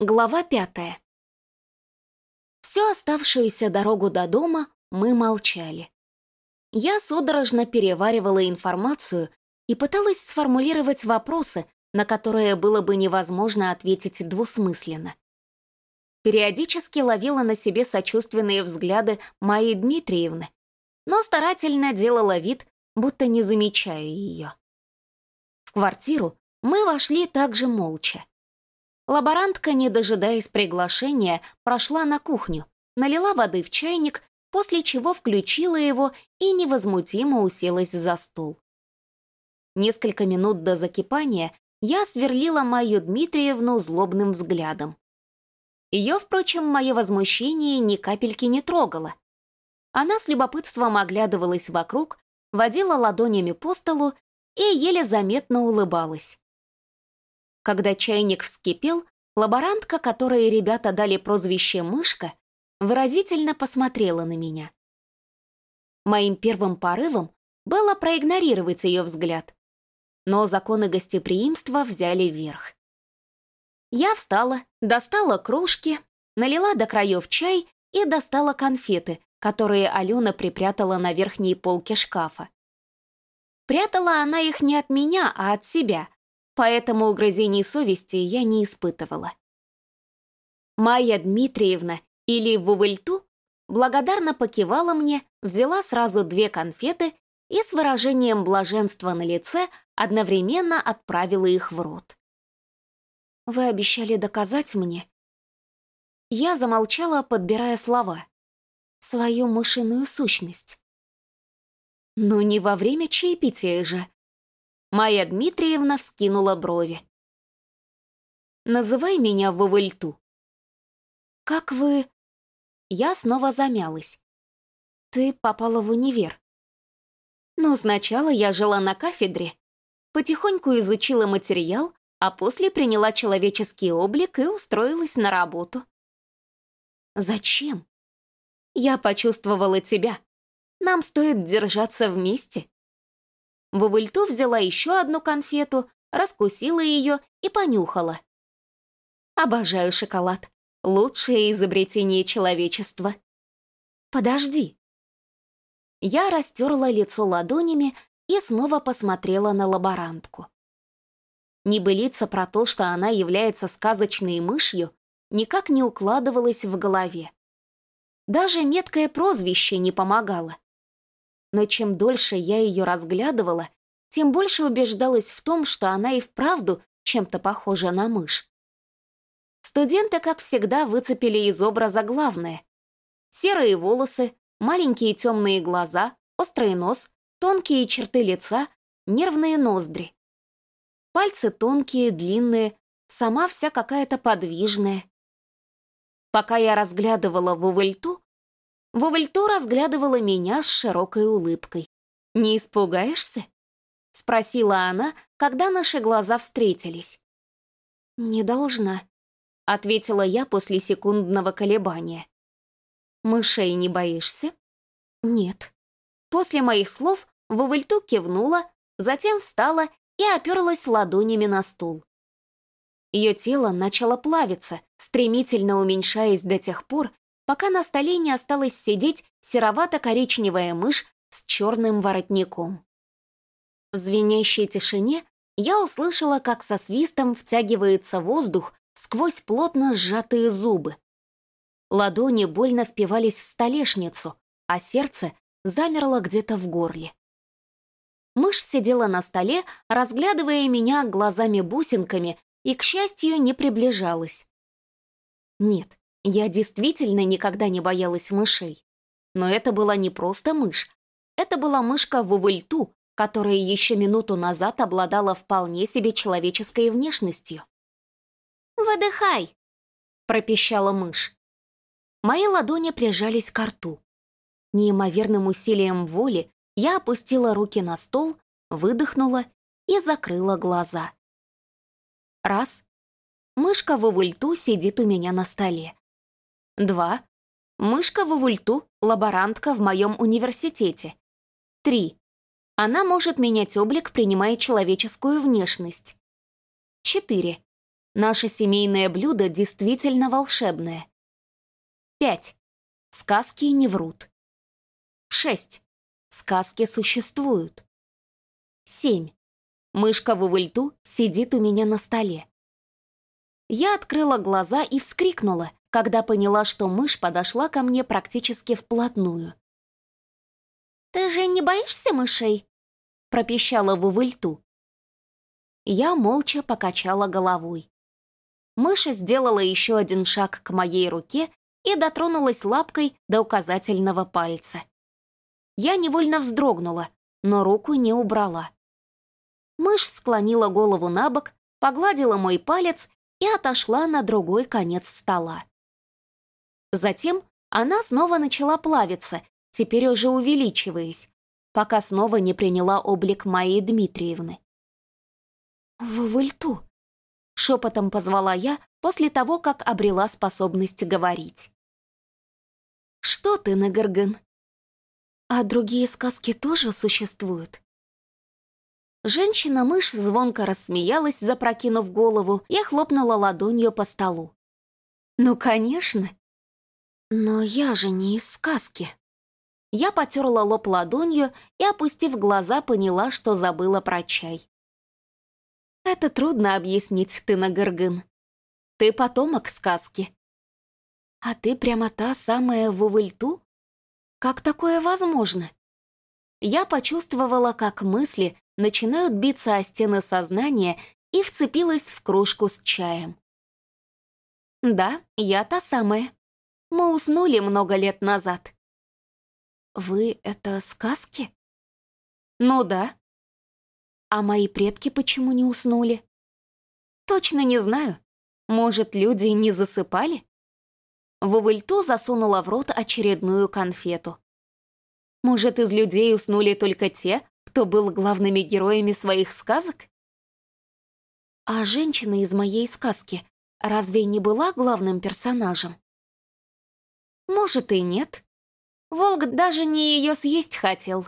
Глава пятая. Всю оставшуюся дорогу до дома мы молчали. Я судорожно переваривала информацию и пыталась сформулировать вопросы, на которые было бы невозможно ответить двусмысленно. Периодически ловила на себе сочувственные взгляды Майи Дмитриевны, но старательно делала вид, будто не замечаю ее. В квартиру мы вошли также молча. Лаборантка, не дожидаясь приглашения, прошла на кухню, налила воды в чайник, после чего включила его и невозмутимо уселась за стол. Несколько минут до закипания я сверлила Майю Дмитриевну злобным взглядом. Ее, впрочем, мое возмущение ни капельки не трогало. Она с любопытством оглядывалась вокруг, водила ладонями по столу и еле заметно улыбалась. Когда чайник вскипел, лаборантка, которой ребята дали прозвище «мышка», выразительно посмотрела на меня. Моим первым порывом было проигнорировать ее взгляд, но законы гостеприимства взяли верх. Я встала, достала кружки, налила до краев чай и достала конфеты, которые Алена припрятала на верхней полке шкафа. Прятала она их не от меня, а от себя, поэтому угрызений совести я не испытывала. Майя Дмитриевна или Вувельту благодарно покивала мне, взяла сразу две конфеты и с выражением блаженства на лице одновременно отправила их в рот. «Вы обещали доказать мне?» Я замолчала, подбирая слова. Свою мышиную сущность. «Ну не во время чаепития же», Майя Дмитриевна вскинула брови. «Называй меня Вавыльту». «Как вы...» Я снова замялась. «Ты попала в универ». «Ну, сначала я жила на кафедре, потихоньку изучила материал, а после приняла человеческий облик и устроилась на работу». «Зачем?» «Я почувствовала тебя. Нам стоит держаться вместе». Вувыльту взяла еще одну конфету, раскусила ее и понюхала. Обожаю шоколад. Лучшее изобретение человечества. Подожди. Я растерла лицо ладонями и снова посмотрела на лаборантку. Небылица про то, что она является сказочной мышью, никак не укладывалась в голове. Даже меткое прозвище не помогало но чем дольше я ее разглядывала, тем больше убеждалась в том, что она и вправду чем-то похожа на мышь. Студенты, как всегда, выцепили из образа главное. Серые волосы, маленькие темные глаза, острый нос, тонкие черты лица, нервные ноздри. Пальцы тонкие, длинные, сама вся какая-то подвижная. Пока я разглядывала Вувельту, Вовальто разглядывала меня с широкой улыбкой. «Не испугаешься?» — спросила она, когда наши глаза встретились. «Не должна», — ответила я после секундного колебания. «Мышей не боишься?» «Нет». После моих слов Вовальту кивнула, затем встала и оперлась ладонями на стул. Ее тело начало плавиться, стремительно уменьшаясь до тех пор, пока на столе не осталась сидеть серовато-коричневая мышь с черным воротником. В звенящей тишине я услышала, как со свистом втягивается воздух сквозь плотно сжатые зубы. Ладони больно впивались в столешницу, а сердце замерло где-то в горле. Мышь сидела на столе, разглядывая меня глазами-бусинками и, к счастью, не приближалась. Нет, я действительно никогда не боялась мышей. Но это была не просто мышь. Это была мышка Вувыльту, которая еще минуту назад обладала вполне себе человеческой внешностью. «Выдыхай!» — пропищала мышь. Мои ладони прижались к рту. Неимоверным усилием воли я опустила руки на стол, выдохнула и закрыла глаза. Раз. Мышка Вувульту сидит у меня на столе. Два. Мышка в ульту, лаборантка в моем университете. Три. Она может менять облик, принимая человеческую внешность. Четыре. Наше семейное блюдо действительно волшебное. 5. Сказки не врут. 6. Сказки существуют. 7. Мышка в увыльту сидит у меня на столе. Я открыла глаза и вскрикнула, когда поняла, что мышь подошла ко мне практически вплотную. «Ты же не боишься мышей?» пропищала Вувыльту. Я молча покачала головой. Мыша сделала еще один шаг к моей руке и дотронулась лапкой до указательного пальца. Я невольно вздрогнула, но руку не убрала. Мышь склонила голову на бок, погладила мой палец и отошла на другой конец стола. Затем она снова начала плавиться, теперь уже увеличиваясь, пока снова не приняла облик Майи Дмитриевны. «В выльту», — шепотом позвала я после того, как обрела способность говорить. «Что ты, Нагерген? А другие сказки тоже существуют?» Женщина-мышь звонко рассмеялась, запрокинув голову, и хлопнула ладонью по столу. «Ну, конечно!» «Но я же не из сказки!» Я потерла лоб ладонью и, опустив глаза, поняла, что забыла про чай. «Это трудно объяснить, ты на Гыргын. Ты потомок сказки. А ты прямо та самая Вувыльту? Как такое возможно?» Я почувствовала, как мысли начинают биться о стены сознания и вцепилась в кружку с чаем. «Да, я та самая. Мы уснули много лет назад». «Вы — это сказки?» «Ну да». «А мои предки почему не уснули?» «Точно не знаю. Может, люди не засыпали?» Вувыльту засунула в рот очередную конфету. «Может, из людей уснули только те, кто был главными героями своих сказок? А женщина из моей сказки разве не была главным персонажем? Может и нет. Волк даже не ее съесть хотел.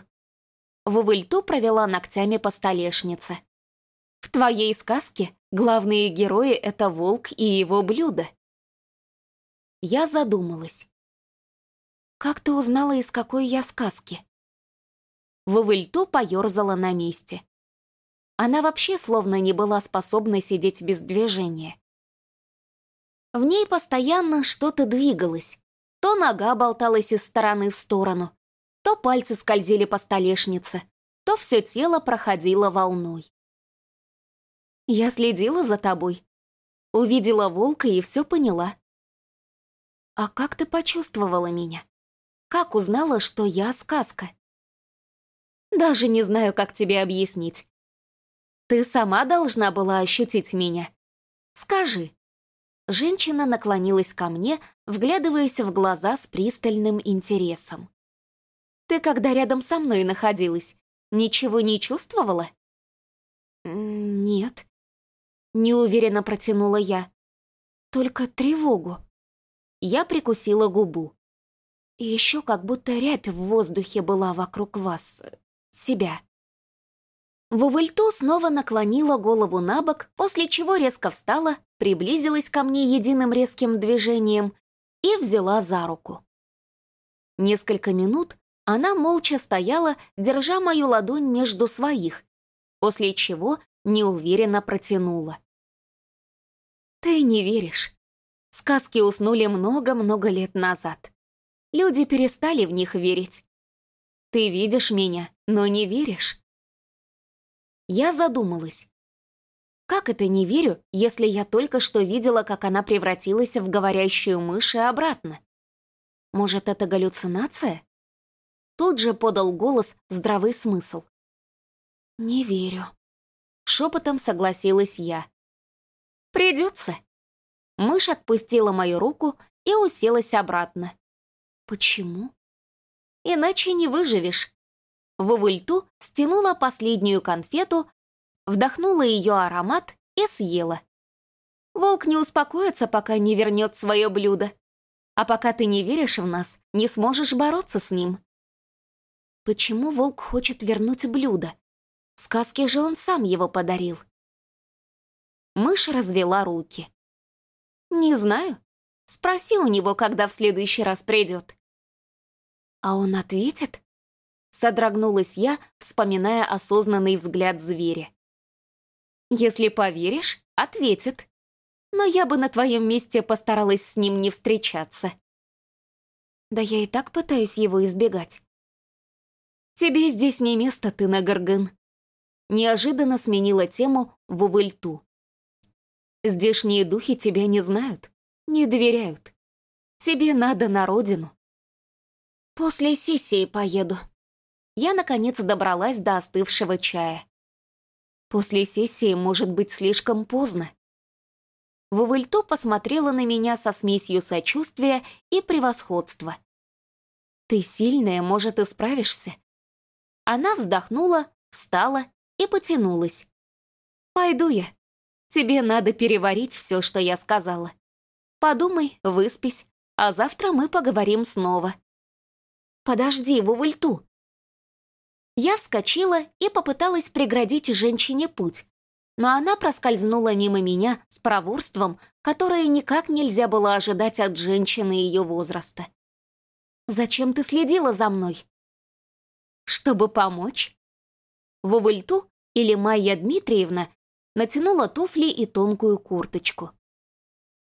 Вувыльту провела ногтями по столешнице. В твоей сказке главные герои — это волк и его блюдо. Я задумалась. Как ты узнала, из какой я сказки? Вывыльту поерзала на месте. Она вообще словно не была способна сидеть без движения. В ней постоянно что-то двигалось. То нога болталась из стороны в сторону, то пальцы скользили по столешнице, то все тело проходило волной. Я следила за тобой. Увидела волка и все поняла. А как ты почувствовала меня? Как узнала, что я сказка? Даже не знаю, как тебе объяснить. Ты сама должна была ощутить меня. Скажи». Женщина наклонилась ко мне, вглядываясь в глаза с пристальным интересом. «Ты, когда рядом со мной находилась, ничего не чувствовала?» «Нет», — неуверенно протянула я. «Только тревогу». Я прикусила губу. Еще как будто рябь в воздухе была вокруг вас, себя. Вувельту снова наклонила голову на бок, после чего резко встала, приблизилась ко мне единым резким движением и взяла за руку. Несколько минут она молча стояла, держа мою ладонь между своих, после чего неуверенно протянула. «Ты не веришь. Сказки уснули много-много лет назад. Люди перестали в них верить. Ты видишь меня, но не веришь. Я задумалась. Как это не верю, если я только что видела, как она превратилась в говорящую мышь и обратно? Может, это галлюцинация? Тут же подал голос здравый смысл. «Не верю», — шепотом согласилась я. «Придется». Мышь отпустила мою руку и уселась обратно. «Почему?» иначе не выживешь. Вовыльту стянула последнюю конфету, вдохнула ее аромат и съела. Волк не успокоится, пока не вернет свое блюдо. А пока ты не веришь в нас, не сможешь бороться с ним. Почему волк хочет вернуть блюдо? В сказке же он сам его подарил. Мышь развела руки. «Не знаю. Спроси у него, когда в следующий раз придет». «А он ответит?» Содрогнулась я, вспоминая осознанный взгляд зверя. «Если поверишь, ответит. Но я бы на твоем месте постаралась с ним не встречаться». «Да я и так пытаюсь его избегать». «Тебе здесь не место, ты на Гарган». Неожиданно сменила тему в Увыльту. «Здешние духи тебя не знают, не доверяют. Тебе надо на родину». «После сессии поеду». Я, наконец, добралась до остывшего чая. После сессии может быть слишком поздно. Вувыльто посмотрела на меня со смесью сочувствия и превосходства. «Ты сильная, может, и справишься?» Она вздохнула, встала и потянулась. «Пойду я. Тебе надо переварить все, что я сказала. Подумай, выспись, а завтра мы поговорим снова». «Подожди, Вувульту!» Я вскочила и попыталась преградить женщине путь, но она проскользнула мимо меня с проворством, которое никак нельзя было ожидать от женщины ее возраста. «Зачем ты следила за мной?» «Чтобы помочь». Вувульту или Майя Дмитриевна натянула туфли и тонкую курточку.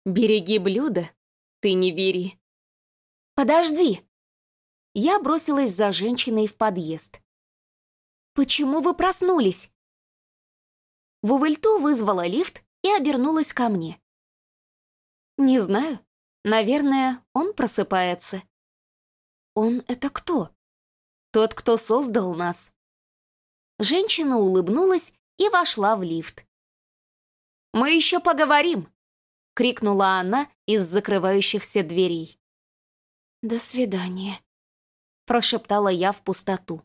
«Береги блюдо, ты не вери». «Подожди!» Я бросилась за женщиной в подъезд. «Почему вы проснулись?» Вувельту вызвала лифт и обернулась ко мне. «Не знаю. Наверное, он просыпается». «Он — это кто?» «Тот, кто создал нас». Женщина улыбнулась и вошла в лифт. «Мы еще поговорим!» — крикнула она из закрывающихся дверей. «До свидания», прошептала я в пустоту.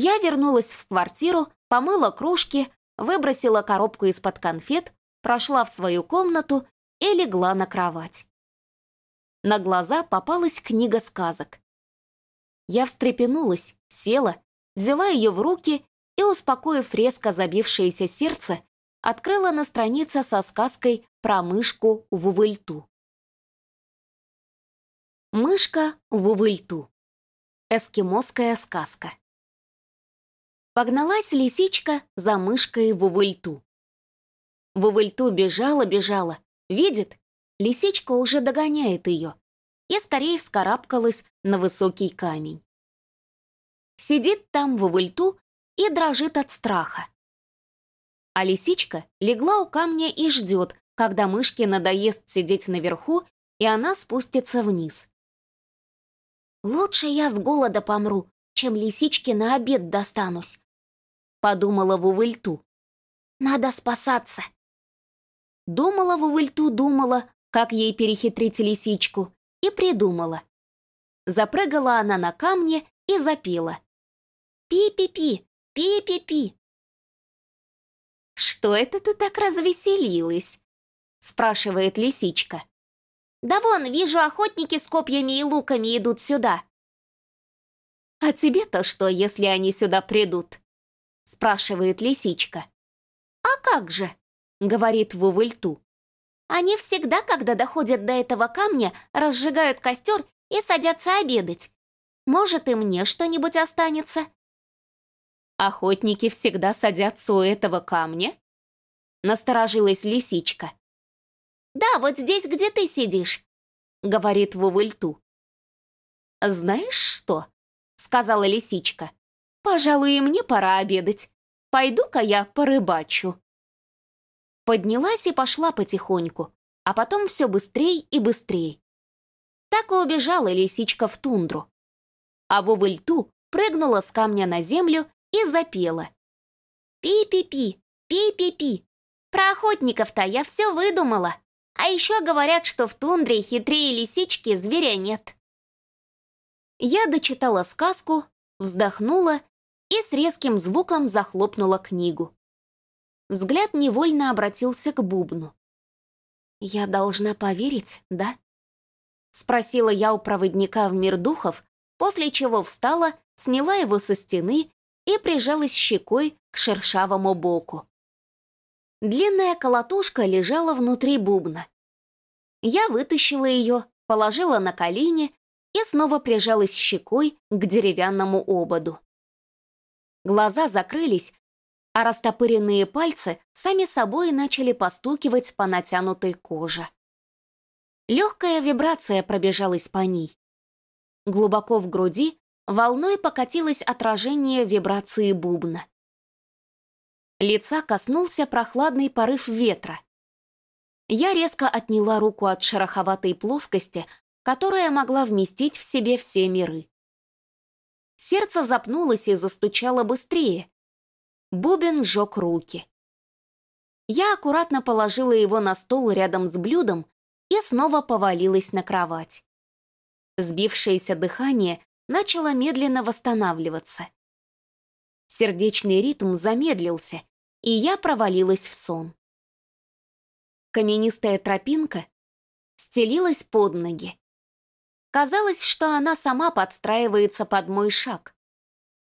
Я вернулась в квартиру, помыла кружки, выбросила коробку из-под конфет, прошла в свою комнату и легла на кровать. На глаза попалась книга сказок. Я встрепенулась, села, взяла ее в руки и, успокоив резко забившееся сердце, открыла на странице со сказкой про мышку в увыльту. Мышка в увыльту. Эскимосская сказка. Погналась лисичка за мышкой в увыльту. В увыльту бежала-бежала, видит, лисичка уже догоняет ее и скорее вскарабкалась на высокий камень. Сидит там в увыльту и дрожит от страха. А лисичка легла у камня и ждет, когда мышке надоест сидеть наверху, и она спустится вниз. «Лучше я с голода помру, чем лисичке на обед достанусь», — подумала Вувыльту. «Надо спасаться». Думала Вувыльту, думала, как ей перехитрить лисичку, и придумала. Запрыгала она на камне и запела. «Пи-пи-пи, пи-пи-пи». «Что это ты так развеселилась?» — спрашивает лисичка. Да вон, вижу, охотники с копьями и луками идут сюда. А тебе-то что, если они сюда придут? Спрашивает лисичка. А как же? Говорит Вувыльту. Они всегда, когда доходят до этого камня, разжигают костер и садятся обедать. Может, и мне что-нибудь останется? Охотники всегда садятся у этого камня? Насторожилась лисичка. «Да, вот здесь, где ты сидишь», — говорит Вувыльту. «Знаешь что?» — сказала лисичка. «Пожалуй, и мне пора обедать. Пойду-ка я порыбачу». Поднялась и пошла потихоньку, а потом все быстрей и быстрей. Так и убежала лисичка в тундру. А Вувыльту прыгнула с камня на землю и запела. «Пи-пи-пи, пи-пи-пи, про охотников-то я все выдумала». А еще говорят, что в тундре хитрее лисички зверя нет. Я дочитала сказку, вздохнула и с резким звуком захлопнула книгу. Взгляд невольно обратился к бубну. «Я должна поверить, да?» Спросила я у проводника в мир духов, после чего встала, сняла его со стены и прижалась щекой к шершавому боку. Длинная колотушка лежала внутри бубна. Я вытащила ее, положила на колени и снова прижалась щекой к деревянному ободу. Глаза закрылись, а растопыренные пальцы сами собой начали постукивать по натянутой коже. Легкая вибрация пробежалась по ней. Глубоко в груди волной покатилось отражение вибрации бубна. Лица коснулся прохладный порыв ветра. Я резко отняла руку от шероховатой плоскости, которая могла вместить в себе все миры. Сердце запнулось и застучало быстрее. Бубен сжег руки. Я аккуратно положила его на стол рядом с блюдом и снова повалилась на кровать. Сбившееся дыхание начало медленно восстанавливаться. Сердечный ритм замедлился, и я провалилась в сон. Каменистая тропинка стелилась под ноги. Казалось, что она сама подстраивается под мой шаг.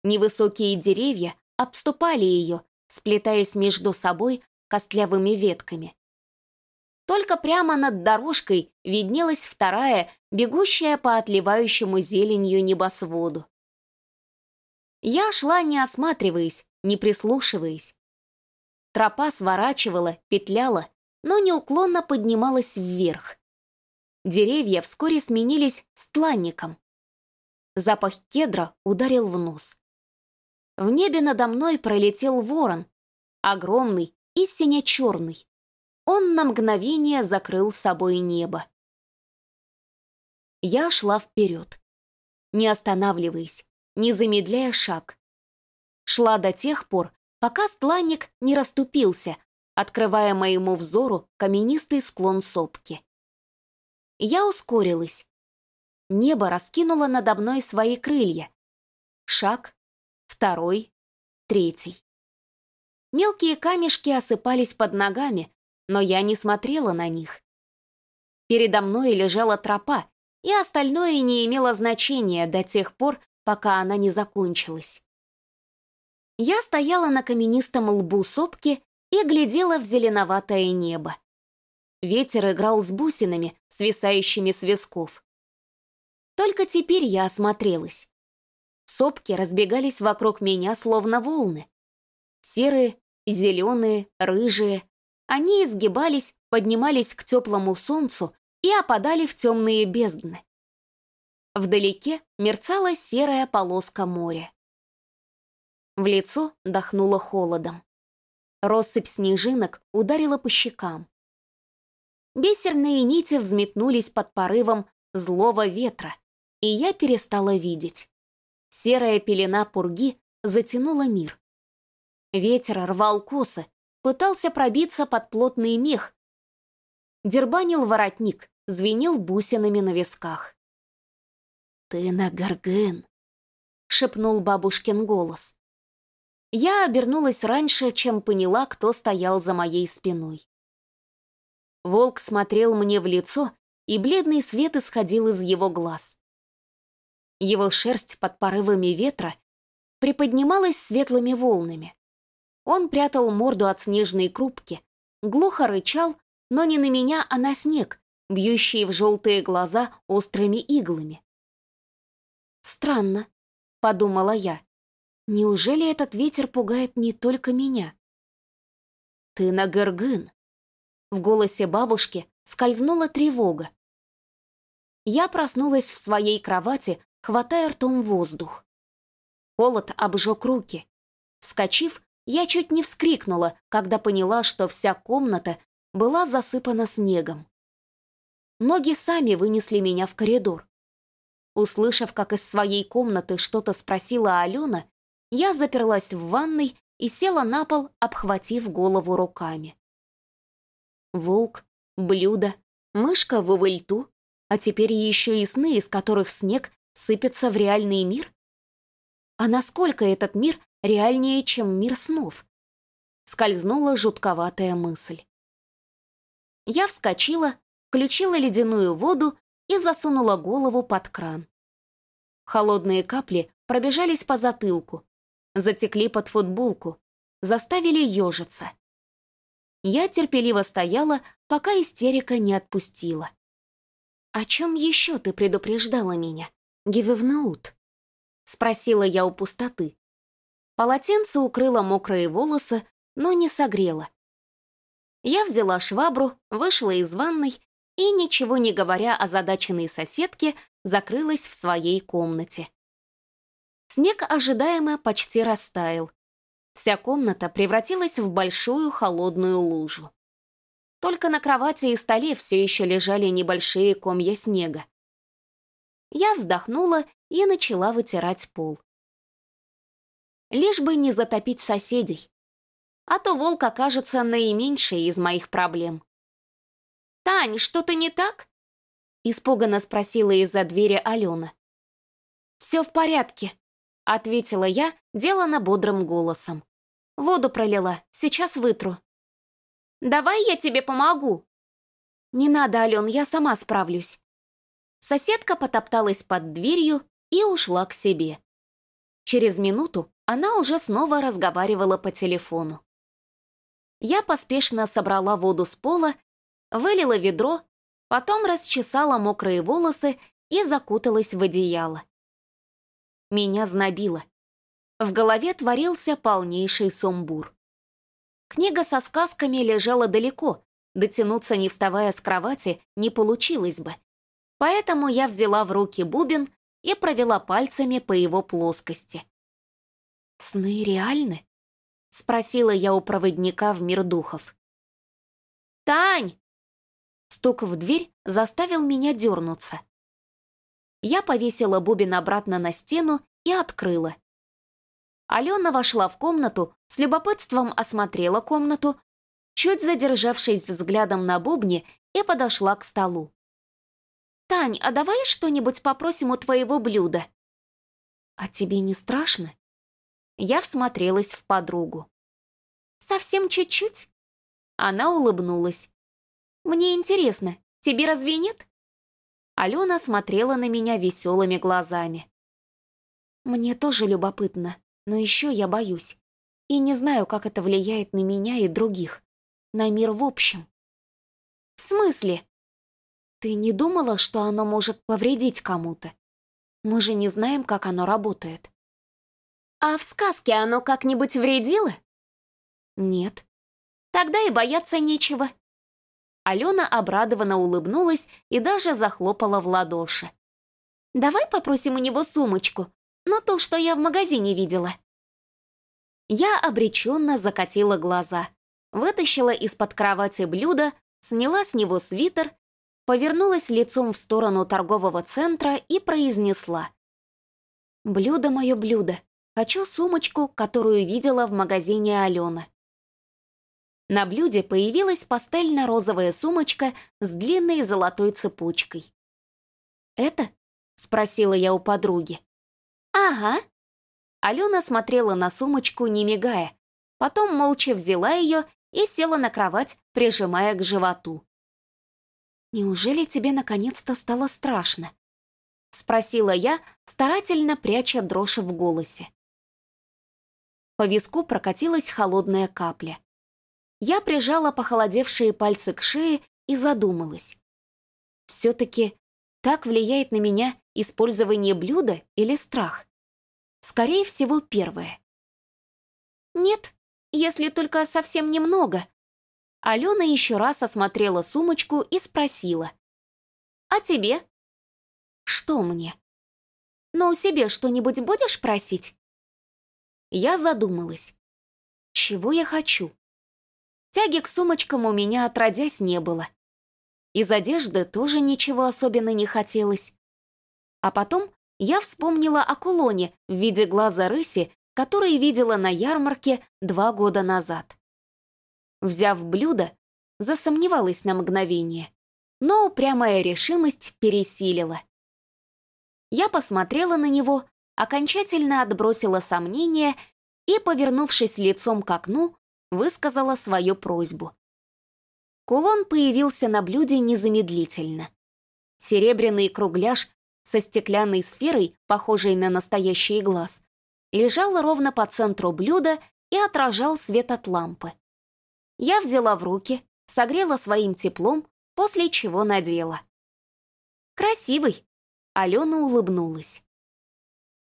Невысокие деревья обступали ее, сплетаясь между собой костлявыми ветками. Только прямо над дорожкой виднелась вторая, бегущая по отливающему зеленью небосводу. Я шла, не осматриваясь, не прислушиваясь. Тропа сворачивала, петляла, но неуклонно поднималась вверх. Деревья вскоре сменились стланником. Запах кедра ударил в нос. В небе надо мной пролетел ворон, огромный и сине-черный. Он на мгновение закрыл собой небо. Я шла вперед, не останавливаясь, не замедляя шаг. Шла до тех пор, пока стланник не расступился, открывая моему взору каменистый склон сопки. Я ускорилась. Небо раскинуло надо мной свои крылья. Шаг, второй, третий. Мелкие камешки осыпались под ногами, но я не смотрела на них. Передо мной лежала тропа, и остальное не имело значения до тех пор, пока она не закончилась. Я стояла на каменистом лбу сопки и глядела в зеленоватое небо. Ветер играл с бусинами, свисающими с висков. Только теперь я осмотрелась. Сопки разбегались вокруг меня, словно волны. Серые, зеленые, рыжие, они изгибались, поднимались к теплому солнцу и опадали в темные бездны. Вдалеке мерцала серая полоска моря. В лицо дохнуло холодом. Россыпь снежинок ударила по щекам. Бисерные нити взметнулись под порывом злого ветра, и я перестала видеть. Серая пелена пурги затянула мир. Ветер рвал косы, пытался пробиться под плотный мех. Дербанил воротник, звенел бусинами на висках. «Ты на Гарген», — шепнул бабушкин голос. Я обернулась раньше, чем поняла, кто стоял за моей спиной. Волк смотрел мне в лицо, и бледный свет исходил из его глаз. Его шерсть под порывами ветра приподнималась светлыми волнами. Он прятал морду от снежной крупки, глухо рычал, но не на меня, а на снег, бьющие в желтые глаза острыми иглами. «Странно», — подумала я. «Неужели этот ветер пугает не только меня?» «Ты на Гыргын!» В голосе бабушки скользнула тревога. Я проснулась в своей кровати, хватая ртом воздух. Холод обжег руки. Вскочив, я чуть не вскрикнула, когда поняла, что вся комната была засыпана снегом. Ноги сами вынесли меня в коридор. Услышав, как из своей комнаты что-то спросила Алена, я заперлась в ванной и села на пол, обхватив голову руками. Волк, блюдо, мышка в увыльту, а теперь еще и сны, из которых снег сыпется в реальный мир? А насколько этот мир реальнее, чем мир снов. Скользнула жутковатая мысль. Я вскочила, включила ледяную воду и засунула голову под кран. Холодные капли пробежались по затылку, затекли под футболку, заставили ежиться. Я терпеливо стояла, пока истерика не отпустила. «О чем еще ты предупреждала меня? Гивевнаут?» — спросила я у пустоты. Полотенце укрыло мокрые волосы, но не согрело. Я взяла швабру, вышла из ванной и, ничего не говоря о задаченной соседке, закрылась в своей комнате. Снег ожидаемо почти растаял. Вся комната превратилась в большую холодную лужу. Только на кровати и столе все еще лежали небольшие комья снега. Я вздохнула и начала вытирать пол. Лишь бы не затопить соседей. А то волк окажется наименьшей из моих проблем. «Тань, что-то не так?» Испуганно спросила из-за двери Алена. «Все в порядке», — ответила я, делано бодрым голосом. «Воду пролила, сейчас вытру». «Давай я тебе помогу». «Не надо, Ален, я сама справлюсь». Соседка потопталась под дверью и ушла к себе. Через минуту она уже снова разговаривала по телефону. Я поспешно собрала воду с пола, вылила ведро, потом расчесала мокрые волосы и закуталась в одеяло. Меня знобило. В голове творился полнейший сумбур. Книга со сказками лежала далеко, дотянуться не вставая с кровати не получилось бы. Поэтому я взяла в руки бубен и провела пальцами по его плоскости. «Сны реальны?» — спросила я у проводника в мир духов. «Тань!» Стук в дверь заставил меня дернуться. Я повесила бубен обратно на стену и открыла. Алена вошла в комнату, с любопытством осмотрела комнату, чуть задержавшись взглядом на бубне, и подошла к столу. «Тань, а давай что-нибудь попросим у твоего блюда?» «А тебе не страшно?» Я всмотрелась в подругу. «Совсем чуть-чуть?» Она улыбнулась. «Мне интересно, тебе разве нет?» Алена смотрела на меня веселыми глазами. «Мне тоже любопытно, но еще я боюсь. И не знаю, как это влияет на меня и других. На мир в общем». «В смысле?» «Ты не думала, что оно может повредить кому-то? Мы же не знаем, как оно работает». «А в сказке оно как-нибудь вредило?» «Нет». «Тогда и бояться нечего», Алена обрадованно улыбнулась и даже захлопала в ладоши. «Давай попросим у него сумочку, но ту, что я в магазине видела». Я обреченно закатила глаза, вытащила из-под кровати блюдо, сняла с него свитер, повернулась лицом в сторону торгового центра и произнесла. «Блюдо мое блюдо. Хочу сумочку, которую видела в магазине Алена». На блюде появилась пастельно-розовая сумочка с длинной золотой цепочкой. «Это?» — спросила я у подруги. «Ага». Алена смотрела на сумочку, не мигая. Потом молча взяла ее и села на кровать, прижимая к животу. «Неужели тебе наконец-то стало страшно?» — спросила я, старательно пряча дрожь в голосе. По виску прокатилась холодная капля. Я прижала похолодевшие пальцы к шее и задумалась. Все-таки так влияет на меня использование блюда или страх? Скорее всего, первое. Нет, если только совсем немного. Алена еще раз осмотрела сумочку и спросила. «А тебе?» «Что мне?» «Ну, себе что-нибудь будешь просить?» Я задумалась. Чего я хочу? Тяги к сумочкам у меня отродясь не было. Из одежды тоже ничего особенно не хотелось. А потом я вспомнила о кулоне в виде глаза рыси, который видела на ярмарке два года назад. Взяв блюдо, засомневалась на мгновение, но упрямая решимость пересилила. Я посмотрела на него, окончательно отбросила сомнения и, повернувшись лицом к окну, высказала свою просьбу. Кулон появился на блюде незамедлительно. Серебряный кругляш со стеклянной сферой, похожей на настоящий глаз, лежал ровно по центру блюда и отражал свет от лампы. Я взяла в руки, согрела своим теплом, после чего надела. «Красивый!» — Алена улыбнулась.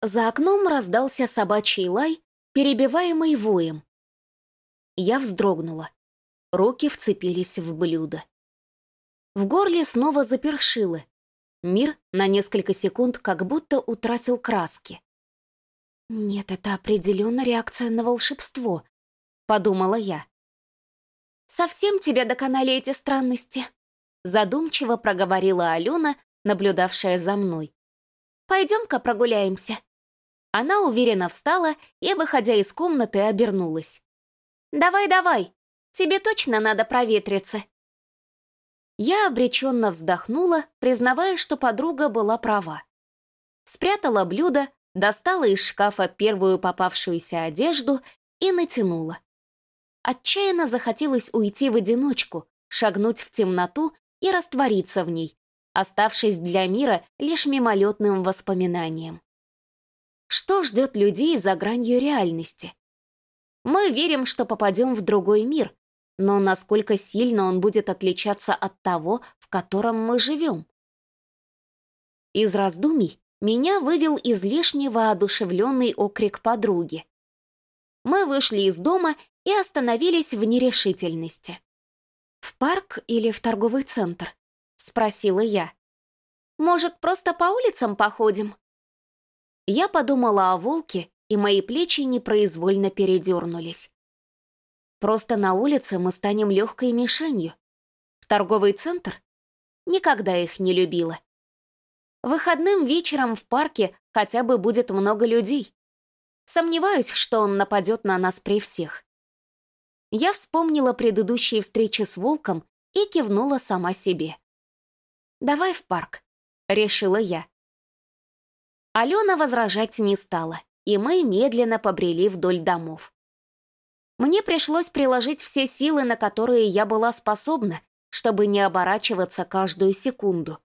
За окном раздался собачий лай, перебиваемый воем. Я вздрогнула. Руки вцепились в блюдо. В горле снова запершило. Мир на несколько секунд как будто утратил краски. «Нет, это определенно реакция на волшебство», — подумала я. «Совсем тебя доконали эти странности?» Задумчиво проговорила Алена, наблюдавшая за мной. «Пойдем-ка прогуляемся». Она уверенно встала и, выходя из комнаты, обернулась. «Давай-давай, тебе точно надо проветриться». Я обреченно вздохнула, признавая, что подруга была права. Спрятала блюдо, достала из шкафа первую попавшуюся одежду и натянула. Отчаянно захотелось уйти в одиночку, шагнуть в темноту и раствориться в ней, оставшись для мира лишь мимолетным воспоминанием. Что ждет людей за гранью реальности? Мы верим, что попадем в другой мир, но насколько сильно он будет отличаться от того, в котором мы живем? Из раздумий меня вывел излишне воодушевленный окрик подруги. Мы вышли из дома и остановились в нерешительности. «В парк или в торговый центр?» — спросила я. «Может, просто по улицам походим?» Я подумала о волке, и мои плечи непроизвольно передернулись. Просто на улице мы станем легкой мишенью. В торговый центр? Никогда их не любила. Выходным вечером в парке хотя бы будет много людей. Сомневаюсь, что он нападет на нас при всех. Я вспомнила предыдущие встречи с волком и кивнула сама себе. «Давай в парк», — решила я. Алена возражать не стала, и мы медленно побрели вдоль домов. Мне пришлось приложить все силы, на которые я была способна, чтобы не оборачиваться каждую секунду.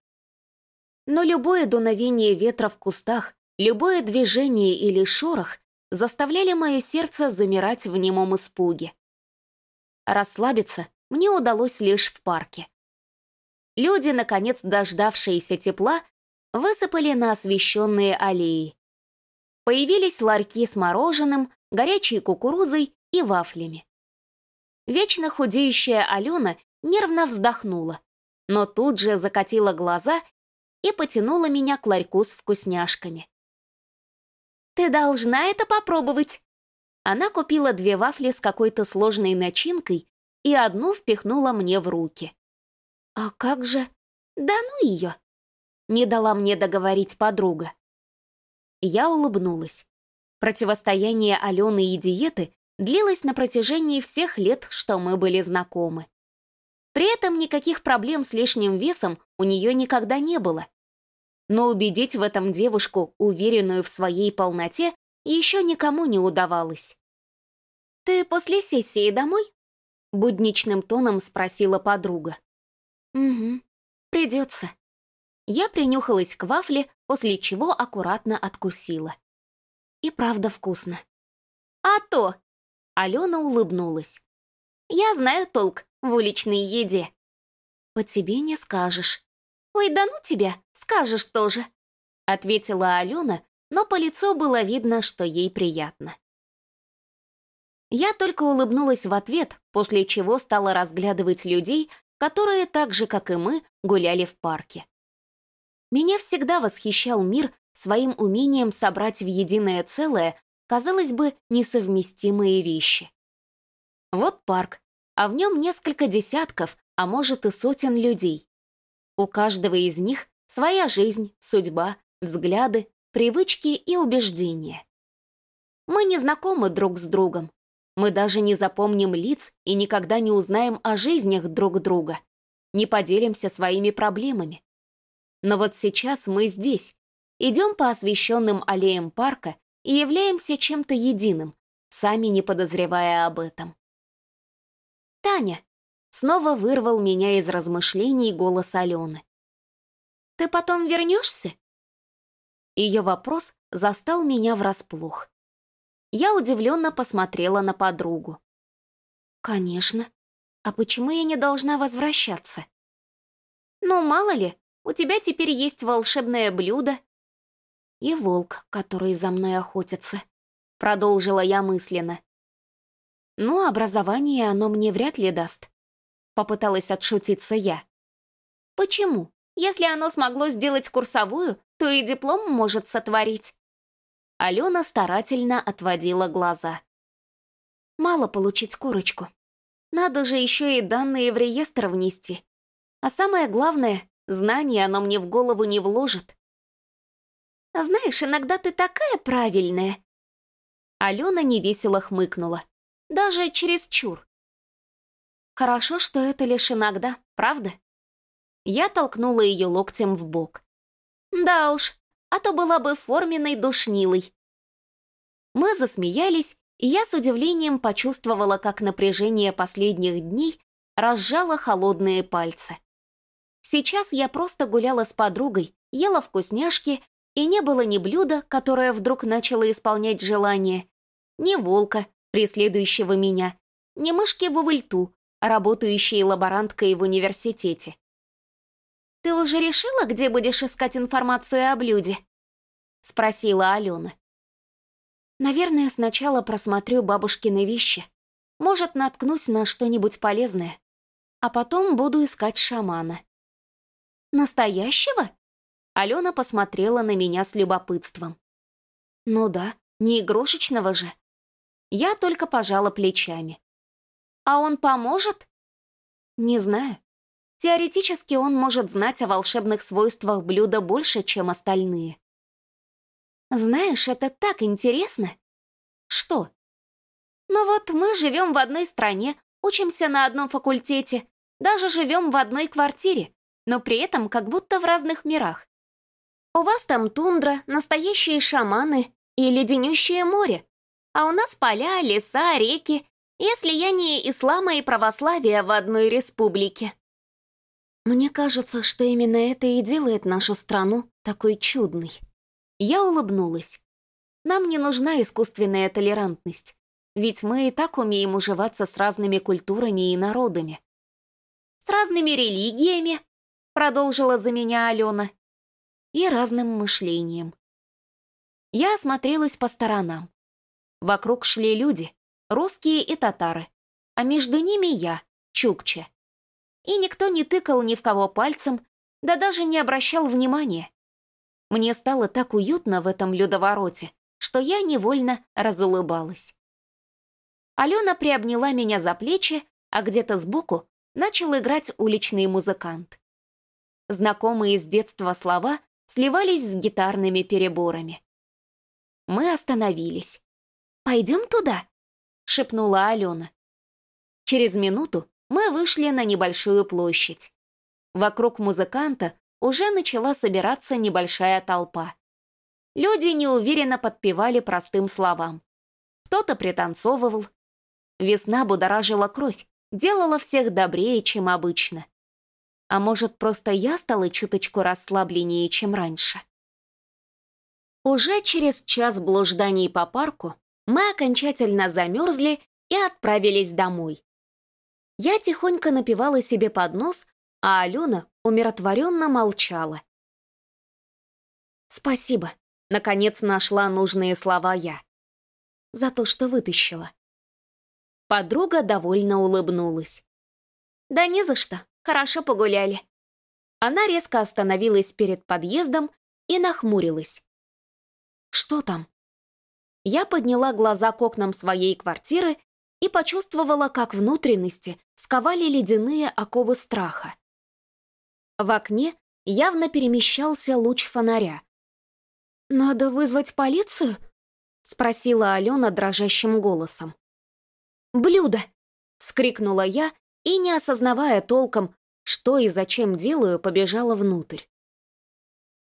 Но любое дуновение ветра в кустах, любое движение или шорох заставляли мое сердце замирать в немом испуге. Расслабиться мне удалось лишь в парке. Люди, наконец дождавшиеся тепла, высыпали на освещенные аллеи. Появились ларьки с мороженым, горячей кукурузой и вафлями. Вечно худеющая Алена нервно вздохнула, но тут же закатила глаза и потянула меня к ларьку с вкусняшками. «Ты должна это попробовать!» Она купила две вафли с какой-то сложной начинкой и одну впихнула мне в руки. «А как же...» «Да ну ее!» Не дала мне договорить подруга. Я улыбнулась. Противостояние Алены и диеты длилось на протяжении всех лет, что мы были знакомы. При этом никаких проблем с лишним весом у нее никогда не было. Но убедить в этом девушку, уверенную в своей полноте, еще никому не удавалось. «Ты после сессии домой?» — будничным тоном спросила подруга. «Угу, придется». Я принюхалась к вафле, после чего аккуратно откусила. И правда вкусно. «А то!» Алена улыбнулась. «Я знаю толк в уличной еде». «По тебе не скажешь». «Ой, да ну тебя, скажешь тоже», — ответила Алена, но по лицу было видно, что ей приятно. Я только улыбнулась в ответ, после чего стала разглядывать людей, которые так же, как и мы, гуляли в парке. Меня всегда восхищал мир своим умением собрать в единое целое казалось бы, несовместимые вещи. Вот парк, а в нем несколько десятков, а может и сотен людей. У каждого из них своя жизнь, судьба, взгляды, привычки и убеждения. Мы не знакомы друг с другом. Мы даже не запомним лиц и никогда не узнаем о жизнях друг друга. Не поделимся своими проблемами. Но вот сейчас мы здесь, идем по освещенным аллеям парка и являемся чем-то единым, сами не подозревая об этом. «Таня!» — снова вырвал меня из размышлений голос Алены. «Ты потом вернешься?» Ее вопрос застал меня врасплох. Я удивленно посмотрела на подругу. «Конечно. А почему я не должна возвращаться? Ну, мало ли, у тебя теперь есть волшебное блюдо. И волк, который за мной охотится. Продолжила я мысленно. Ну, образование оно мне вряд ли даст. Попыталась отшутиться я. Почему? Если оно смогло сделать курсовую, то и диплом может сотворить. Алена старательно отводила глаза. Мало получить корочку. Надо же еще и данные в реестр внести. А самое главное, знание оно мне в голову не вложит. «Знаешь, иногда ты такая правильная!» Алена невесело хмыкнула. Даже чересчур. Хорошо, что это лишь иногда, правда? Я толкнула ее локтем в бок. Да уж, а то была бы форменной душнилой. Мы засмеялись, и я с удивлением почувствовала, как напряжение последних дней разжало холодные пальцы. Сейчас я просто гуляла с подругой, ела вкусняшки, и не было ни блюда, которое вдруг начало исполнять желание, ни волка, преследующего меня, ни мышки в увыльту, работающей лаборанткой в университете. «Ты уже решила, где будешь искать информацию о блюде?» — спросила Алена. «Наверное, сначала просмотрю бабушкины вещи. Может, наткнусь на что-нибудь полезное. А потом буду искать шамана». «Настоящего?» Алена посмотрела на меня с любопытством. «Ну да, не игрушечного же». Я только пожала плечами. «А он поможет?» «Не знаю. Теоретически он может знать о волшебных свойствах блюда больше, чем остальные. Знаешь, это так интересно. Что? Ну вот мы живем в одной стране, учимся на одном факультете, даже живем в одной квартире, но при этом как будто в разных мирах. У вас там тундра, настоящие шаманы и леденющее море, а у нас поля, леса, реки, если я не ислама и православия в одной республике. Мне кажется, что именно это и делает нашу страну такой чудной. Я улыбнулась. Нам не нужна искусственная толерантность, ведь мы и так умеем уживаться с разными культурами и народами. «С разными религиями», — продолжила за меня Алена, «и разным мышлением». Я осмотрелась по сторонам. Вокруг шли люди, русские и татары, а между ними я, Чукча и никто не тыкал ни в кого пальцем, да даже не обращал внимания. Мне стало так уютно в этом людовороте, что я невольно разулыбалась. Алена приобняла меня за плечи, а где-то сбоку начал играть уличный музыкант. Знакомые с детства слова сливались с гитарными переборами. Мы остановились. «Пойдем туда», — шепнула Алена. Через минуту мы вышли на небольшую площадь. Вокруг музыканта уже начала собираться небольшая толпа. Люди неуверенно подпевали простым словам. Кто-то пританцовывал. Весна будоражила кровь, делала всех добрее, чем обычно. А может, просто я стала чуточку расслабленнее, чем раньше? Уже через час блужданий по парку мы окончательно замерзли и отправились домой. Я тихонько напивала себе под нос, а Алена умиротворенно молчала. «Спасибо», — наконец нашла нужные слова я. «За то, что вытащила». Подруга довольно улыбнулась. «Да не за что, хорошо погуляли». Она резко остановилась перед подъездом и нахмурилась. «Что там?» Я подняла глаза к окнам своей квартиры и почувствовала, как внутренности сковали ледяные оковы страха. В окне явно перемещался луч фонаря. «Надо вызвать полицию?» — спросила Алена дрожащим голосом. «Блюдо!» — вскрикнула я и, не осознавая толком, что и зачем делаю, побежала внутрь.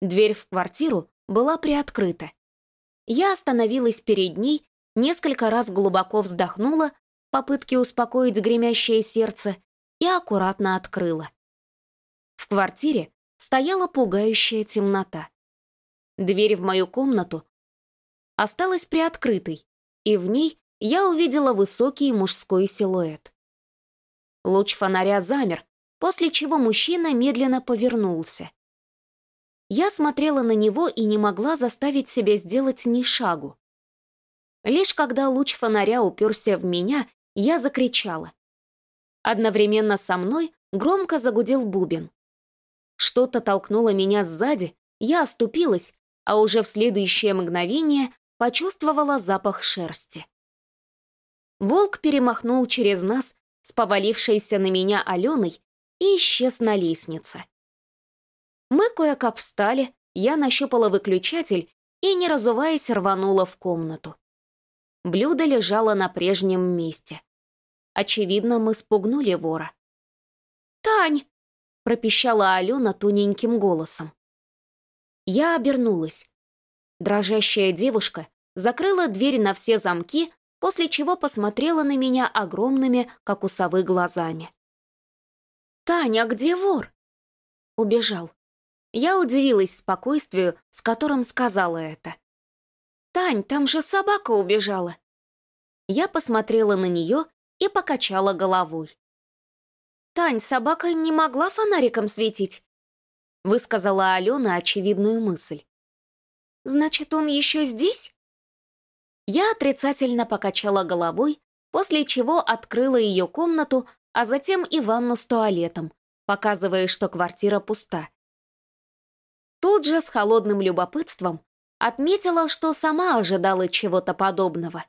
Дверь в квартиру была приоткрыта. Я остановилась перед ней, несколько раз глубоко вздохнула попытки успокоить гремящее сердце и аккуратно открыла. В квартире стояла пугающая темнота. Дверь в мою комнату осталась приоткрытой, и в ней я увидела высокий мужской силуэт. Луч фонаря замер, после чего мужчина медленно повернулся. Я смотрела на него и не могла заставить себя сделать ни шагу. Лишь когда луч фонаря уперся в меня, я закричала. Одновременно со мной громко загудел бубен. Что-то толкнуло меня сзади, я оступилась, а уже в следующее мгновение почувствовала запах шерсти. Волк перемахнул через нас с повалившейся на меня Аленой и исчез на лестнице. Мы кое-как встали, я нащупала выключатель и, не разуваясь, рванула в комнату. Блюдо лежало на прежнем месте. Очевидно, мы спугнули вора. «Тань!» — пропищала Алена тоненьким голосом. Я обернулась. Дрожащая девушка закрыла дверь на все замки, после чего посмотрела на меня огромными, как у совы, глазами. «Таня, где вор?» Убежал. Я удивилась спокойствию, с которым сказала это. «Тань, там же собака убежала!» Я посмотрела на нее и покачала головой. «Тань, собака не могла фонариком светить?» Высказала Алена очевидную мысль. «Значит, он еще здесь?» Я отрицательно покачала головой, после чего открыла ее комнату, а затем и ванну с туалетом, показывая, что квартира пуста. Тут же с холодным любопытством отметила, что сама ожидала чего-то подобного.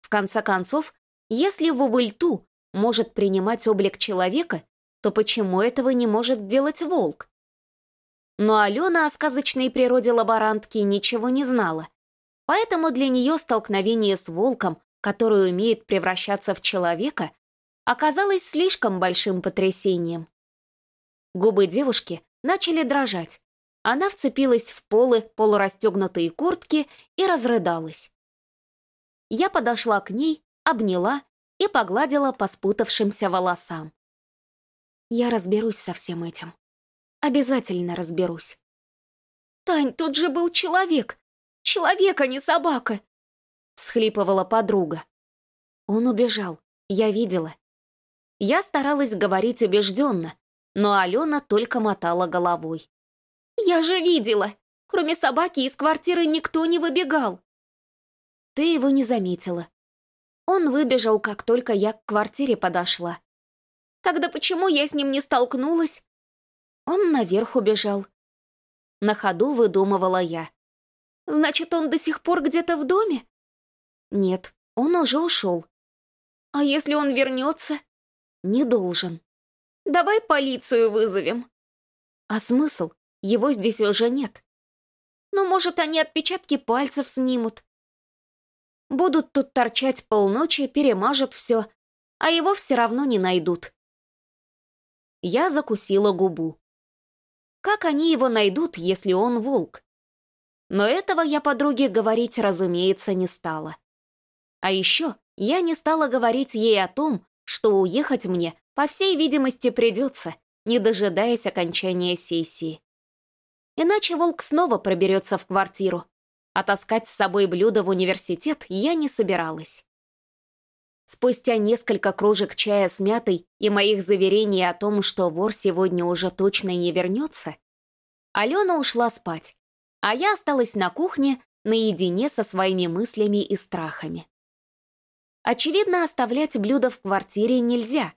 В конце концов, если Вувыльту может принимать облик человека, то почему этого не может делать волк? Но Алена о сказочной природе лаборантки ничего не знала, поэтому для нее столкновение с волком, который умеет превращаться в человека, оказалось слишком большим потрясением. Губы девушки начали дрожать. Она вцепилась в полы полурастегнутые куртки и разрыдалась. Я подошла к ней, обняла и погладила по спутавшимся волосам. Я разберусь со всем этим. Обязательно разберусь. «Тань, тут же был человек! Человек, а не собака!» Схлипывала подруга. Он убежал, я видела. Я старалась говорить убежденно, но Алена только мотала головой. «Я же видела! Кроме собаки из квартиры никто не выбегал!» «Ты его не заметила. Он выбежал, как только я к квартире подошла. Тогда почему я с ним не столкнулась?» Он наверх убежал. На ходу выдумывала я. «Значит, он до сих пор где-то в доме?» «Нет, он уже ушел». «А если он вернется?» «Не должен». «Давай полицию вызовем». «А смысл? Его здесь уже нет. Ну, может, они отпечатки пальцев снимут. Будут тут торчать полночи, перемажут все, а его все равно не найдут. Я закусила губу. Как они его найдут, если он волк? Но этого я подруге говорить, разумеется, не стала. А еще я не стала говорить ей о том, что уехать мне, по всей видимости, придется, не дожидаясь окончания сессии. Иначе волк снова проберется в квартиру. А таскать с собой блюдо в университет я не собиралась. Спустя несколько кружек чая с мятой и моих заверений о том, что вор сегодня уже точно не вернется, Алена ушла спать, а я осталась на кухне наедине со своими мыслями и страхами. Очевидно, оставлять блюдо в квартире нельзя.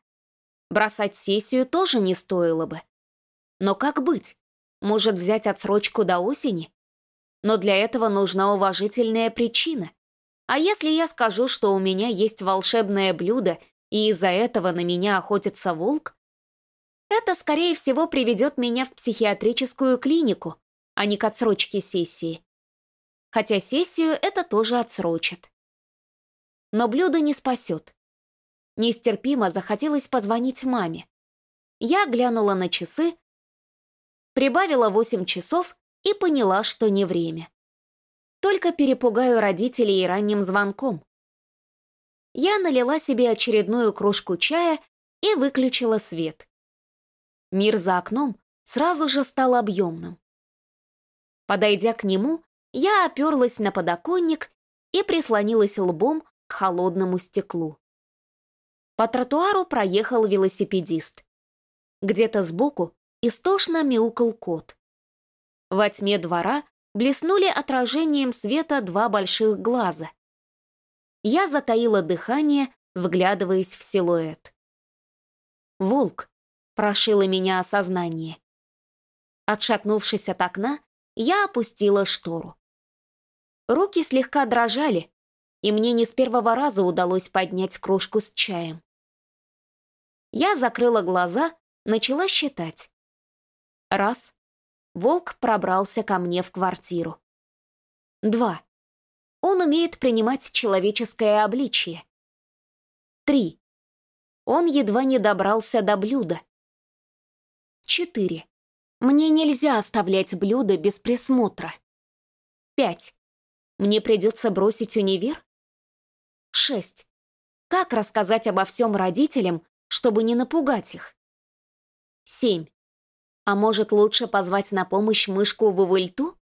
Бросать сессию тоже не стоило бы. Но как быть? Может взять отсрочку до осени? Но для этого нужна уважительная причина. А если я скажу, что у меня есть волшебное блюдо, и из-за этого на меня охотится волк, это, скорее всего, приведет меня в психиатрическую клинику, а не к отсрочке сессии. Хотя сессию это тоже отсрочит. Но блюдо не спасет. Нестерпимо захотелось позвонить маме. Я глянула на часы, Прибавила 8 часов и поняла, что не время. Только перепугаю родителей ранним звонком. Я налила себе очередную кружку чая и выключила свет. Мир за окном сразу же стал объемным. Подойдя к нему, я оперлась на подоконник и прислонилась лбом к холодному стеклу. По тротуару проехал велосипедист. Где-то сбоку истошно мяукал кот. Во тьме двора блеснули отражением света два больших глаза. Я затаила дыхание, вглядываясь в силуэт. «Волк!» — прошило меня осознание. Отшатнувшись от окна, я опустила штору. Руки слегка дрожали, и мне не с первого раза удалось поднять кружку с чаем. Я закрыла глаза, начала считать. Раз. Волк пробрался ко мне в квартиру. Два. Он умеет принимать человеческое обличие. Три. Он едва не добрался до блюда. Четыре. Мне нельзя оставлять блюдо без присмотра. Пять. Мне придется бросить универ? Шесть. Как рассказать обо всем родителям, чтобы не напугать их? Семь. А может, лучше позвать на помощь мышку Вувыльту?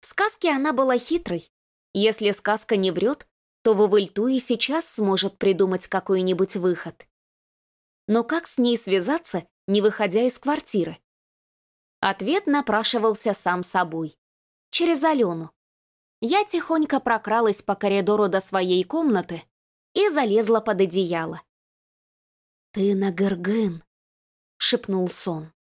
В сказке она была хитрой. Если сказка не врет, то Вувыльту и сейчас сможет придумать какой-нибудь выход. Но как с ней связаться, не выходя из квартиры? Ответ напрашивался сам собой. Через Алену. Я тихонько прокралась по коридору до своей комнаты и залезла под одеяло. «Ты на Гыргын», — шепнул сон.